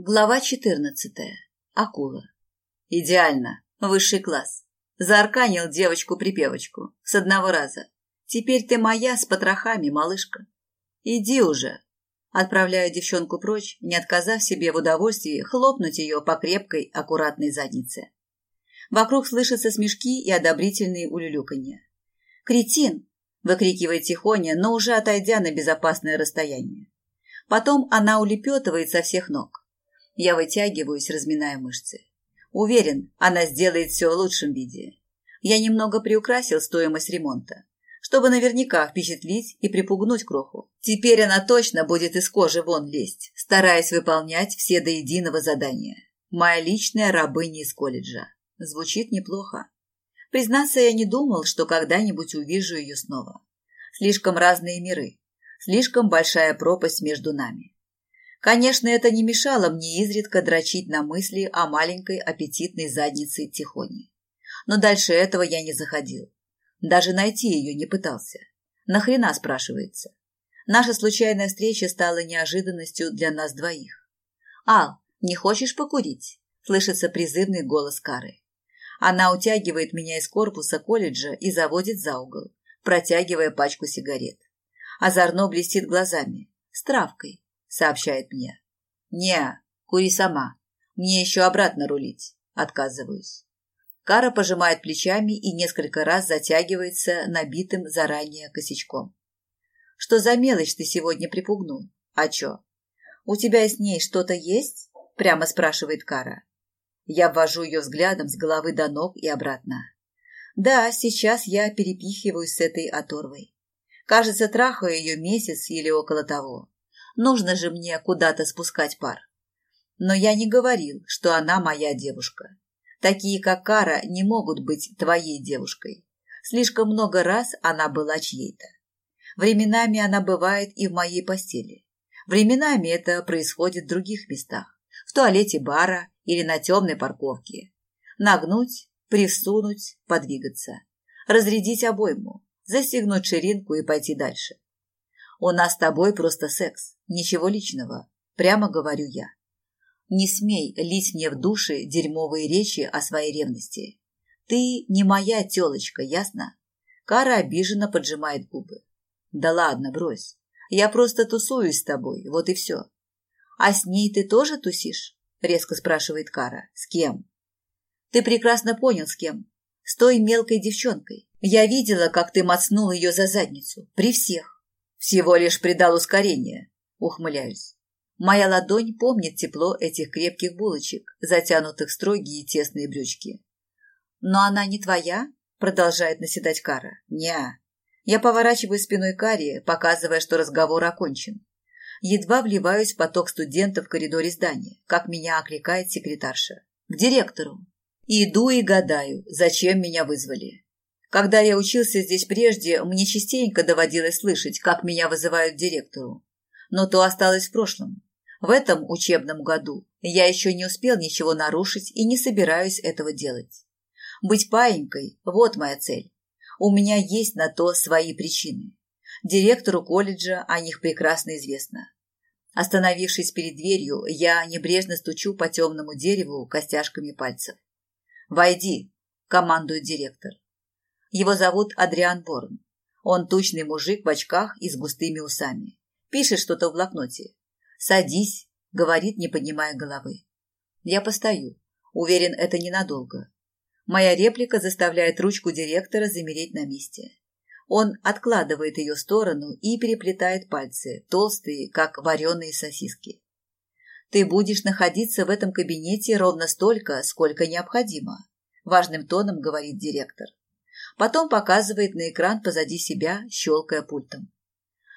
Глава 14. Акула. Идеально. Высший класс. Заарканил девочку-припевочку. С одного раза. Теперь ты моя с потрохами, малышка. Иди уже. Отправляю девчонку прочь, не отказав себе в удовольствии хлопнуть ее по крепкой, аккуратной заднице. Вокруг слышатся смешки и одобрительные улюлюканья. «Кретин!» – выкрикивает тихоня, но уже отойдя на безопасное расстояние. Потом она улепетывает со всех ног. Я вытягиваюсь, разминая мышцы. Уверен, она сделает все в лучшем виде. Я немного приукрасил стоимость ремонта, чтобы наверняка впечатлить и припугнуть кроху. Теперь она точно будет из кожи вон лезть, стараясь выполнять все до единого задания. Моя личная рабыня из колледжа. Звучит неплохо. Признаться, я не думал, что когда-нибудь увижу ее снова. Слишком разные миры, слишком большая пропасть между нами. Конечно, это не мешало мне изредка дрочить на мысли о маленькой аппетитной заднице Тихони. Но дальше этого я не заходил. Даже найти ее не пытался. Нахрена, спрашивается. Наша случайная встреча стала неожиданностью для нас двоих. «Ал, не хочешь покурить?» – слышится призывный голос Кары. Она утягивает меня из корпуса колледжа и заводит за угол, протягивая пачку сигарет. Озорно блестит глазами, с травкой, сообщает мне. «Не, кури сама. Мне еще обратно рулить». Отказываюсь. Кара пожимает плечами и несколько раз затягивается набитым заранее косячком. «Что за мелочь ты сегодня припугнул? А чё? У тебя с ней что-то есть?» Прямо спрашивает Кара. Я ввожу ее взглядом с головы до ног и обратно. Да, сейчас я перепихиваюсь с этой оторвой. Кажется, трахаю ее месяц или около того. Нужно же мне куда-то спускать пар. Но я не говорил, что она моя девушка. Такие, как Кара, не могут быть твоей девушкой. Слишком много раз она была чьей-то. Временами она бывает и в моей постели. Временами это происходит в других местах. В туалете бара или на темной парковке. Нагнуть, присунуть, подвигаться. Разрядить обойму, застегнуть ширинку и пойти дальше. У нас с тобой просто секс, ничего личного, прямо говорю я. Не смей лить мне в души дерьмовые речи о своей ревности. Ты не моя телочка, ясно? Кара обиженно поджимает губы. Да ладно, брось. Я просто тусуюсь с тобой, вот и все. А с ней ты тоже тусишь? Резко спрашивает Кара. С кем? Ты прекрасно понял, с кем. С той мелкой девчонкой. Я видела, как ты мацнул ее за задницу. При всех. Всего лишь придал ускорение, ухмыляюсь. Моя ладонь помнит тепло этих крепких булочек, затянутых в строгие тесные брючки. Но она не твоя? Продолжает наседать Кара. Неа. Я поворачиваю спиной Кари, показывая, что разговор окончен. Едва вливаюсь в поток студентов в коридоре здания, как меня окликает секретарша. К директору. Иду и гадаю, зачем меня вызвали. Когда я учился здесь прежде, мне частенько доводилось слышать, как меня вызывают директору. Но то осталось в прошлом. В этом учебном году я еще не успел ничего нарушить и не собираюсь этого делать. Быть паинькой – вот моя цель. У меня есть на то свои причины. Директору колледжа о них прекрасно известно. Остановившись перед дверью, я небрежно стучу по темному дереву костяшками пальцев. «Войди», – командует директор. Его зовут Адриан Борн. Он тучный мужик в очках и с густыми усами. Пишет что-то в блокноте. «Садись», — говорит, не поднимая головы. Я постою. Уверен, это ненадолго. Моя реплика заставляет ручку директора замереть на месте. Он откладывает ее в сторону и переплетает пальцы, толстые, как вареные сосиски. «Ты будешь находиться в этом кабинете ровно столько, сколько необходимо», – важным тоном говорит директор. Потом показывает на экран позади себя, щелкая пультом.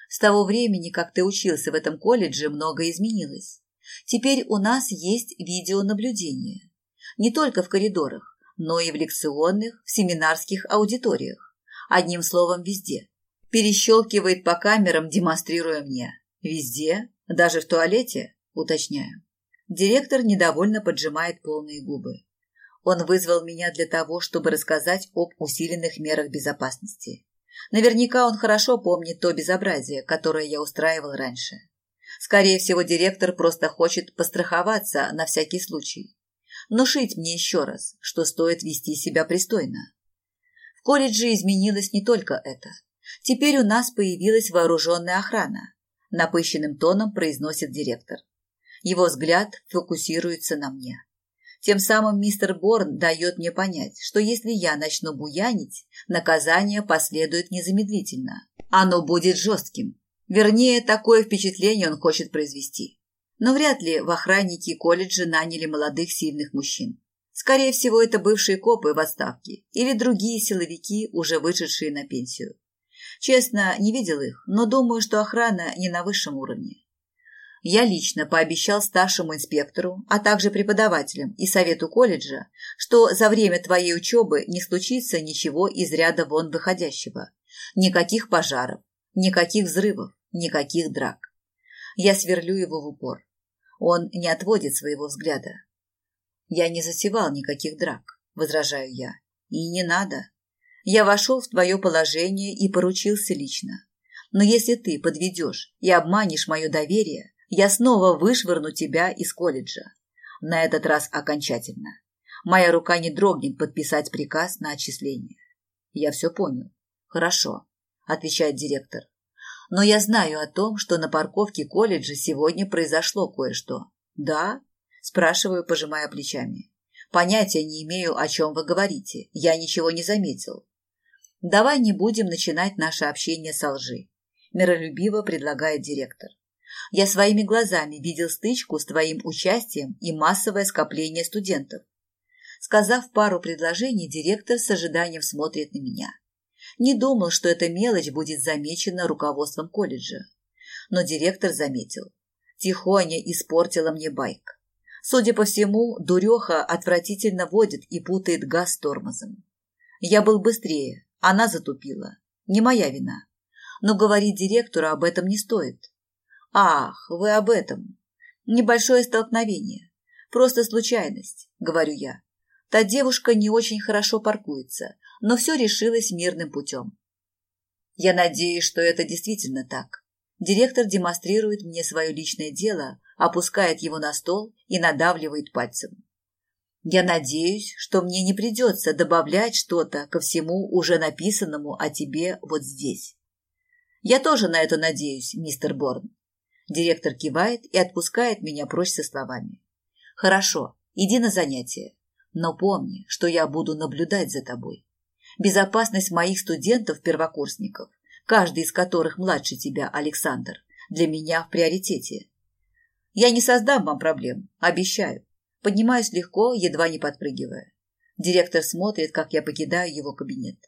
С того времени, как ты учился в этом колледже, многое изменилось. Теперь у нас есть видеонаблюдение. Не только в коридорах, но и в лекционных, в семинарских аудиториях. Одним словом, везде. Перещелкивает по камерам, демонстрируя мне. Везде? Даже в туалете? Уточняю. Директор недовольно поджимает полные губы. Он вызвал меня для того, чтобы рассказать об усиленных мерах безопасности. Наверняка он хорошо помнит то безобразие, которое я устраивал раньше. Скорее всего, директор просто хочет постраховаться на всякий случай. Внушить мне еще раз, что стоит вести себя пристойно. В колледже изменилось не только это. Теперь у нас появилась вооруженная охрана. Напыщенным тоном произносит директор. Его взгляд фокусируется на мне. Тем самым мистер Борн дает мне понять, что если я начну буянить, наказание последует незамедлительно. Оно будет жестким. Вернее, такое впечатление он хочет произвести. Но вряд ли в охранники колледжа наняли молодых сильных мужчин. Скорее всего, это бывшие копы в отставке или другие силовики, уже вышедшие на пенсию. Честно, не видел их, но думаю, что охрана не на высшем уровне. Я лично пообещал старшему инспектору, а также преподавателям и совету колледжа, что за время твоей учебы не случится ничего из ряда вон выходящего. Никаких пожаров, никаких взрывов, никаких драк. Я сверлю его в упор. Он не отводит своего взгляда. Я не затевал никаких драк, возражаю я. И не надо. Я вошел в твое положение и поручился лично. Но если ты подведешь и обманешь мое доверие, я снова вышвырну тебя из колледжа. На этот раз окончательно. Моя рука не дрогнет подписать приказ на отчисление. Я все понял. Хорошо, отвечает директор. Но я знаю о том, что на парковке колледжа сегодня произошло кое-что. Да? Спрашиваю, пожимая плечами. Понятия не имею, о чем вы говорите. Я ничего не заметил. Давай не будем начинать наше общение со лжи. Миролюбиво предлагает директор. Я своими глазами видел стычку с твоим участием и массовое скопление студентов. Сказав пару предложений, директор с ожиданием смотрит на меня. Не думал, что эта мелочь будет замечена руководством колледжа. Но директор заметил. Тихоня испортила мне байк. Судя по всему, дуреха отвратительно водит и путает газ тормозом. Я был быстрее, она затупила. Не моя вина. Но говорить директору об этом не стоит. «Ах, вы об этом. Небольшое столкновение. Просто случайность», — говорю я. Та девушка не очень хорошо паркуется, но все решилось мирным путем. Я надеюсь, что это действительно так. Директор демонстрирует мне свое личное дело, опускает его на стол и надавливает пальцем. Я надеюсь, что мне не придется добавлять что-то ко всему уже написанному о тебе вот здесь. Я тоже на это надеюсь, мистер Борн. Директор кивает и отпускает меня прочь со словами. «Хорошо, иди на занятия. Но помни, что я буду наблюдать за тобой. Безопасность моих студентов-первокурсников, каждый из которых младше тебя, Александр, для меня в приоритете. Я не создам вам проблем, обещаю. Поднимаюсь легко, едва не подпрыгивая. Директор смотрит, как я покидаю его кабинет.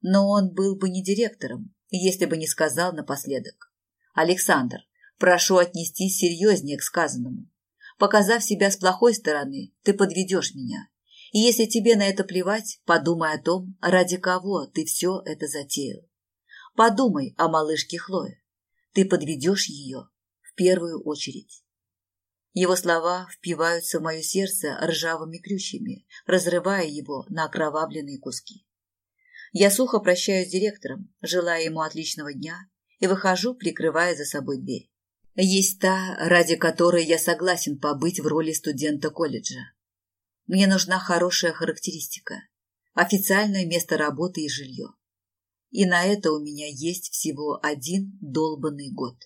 Но он был бы не директором, если бы не сказал напоследок. «Александр, Прошу отнестись серьезнее к сказанному. Показав себя с плохой стороны, ты подведешь меня. И если тебе на это плевать, подумай о том, ради кого ты все это затеял. Подумай о малышке Хлое. Ты подведешь ее в первую очередь. Его слова впиваются в мое сердце ржавыми крючьями, разрывая его на окровавленные куски. Я сухо прощаюсь с директором, желая ему отличного дня, и выхожу, прикрывая за собой дверь. Есть та, ради которой я согласен побыть в роли студента колледжа. Мне нужна хорошая характеристика, официальное место работы и жилье. И на это у меня есть всего один долбанный год.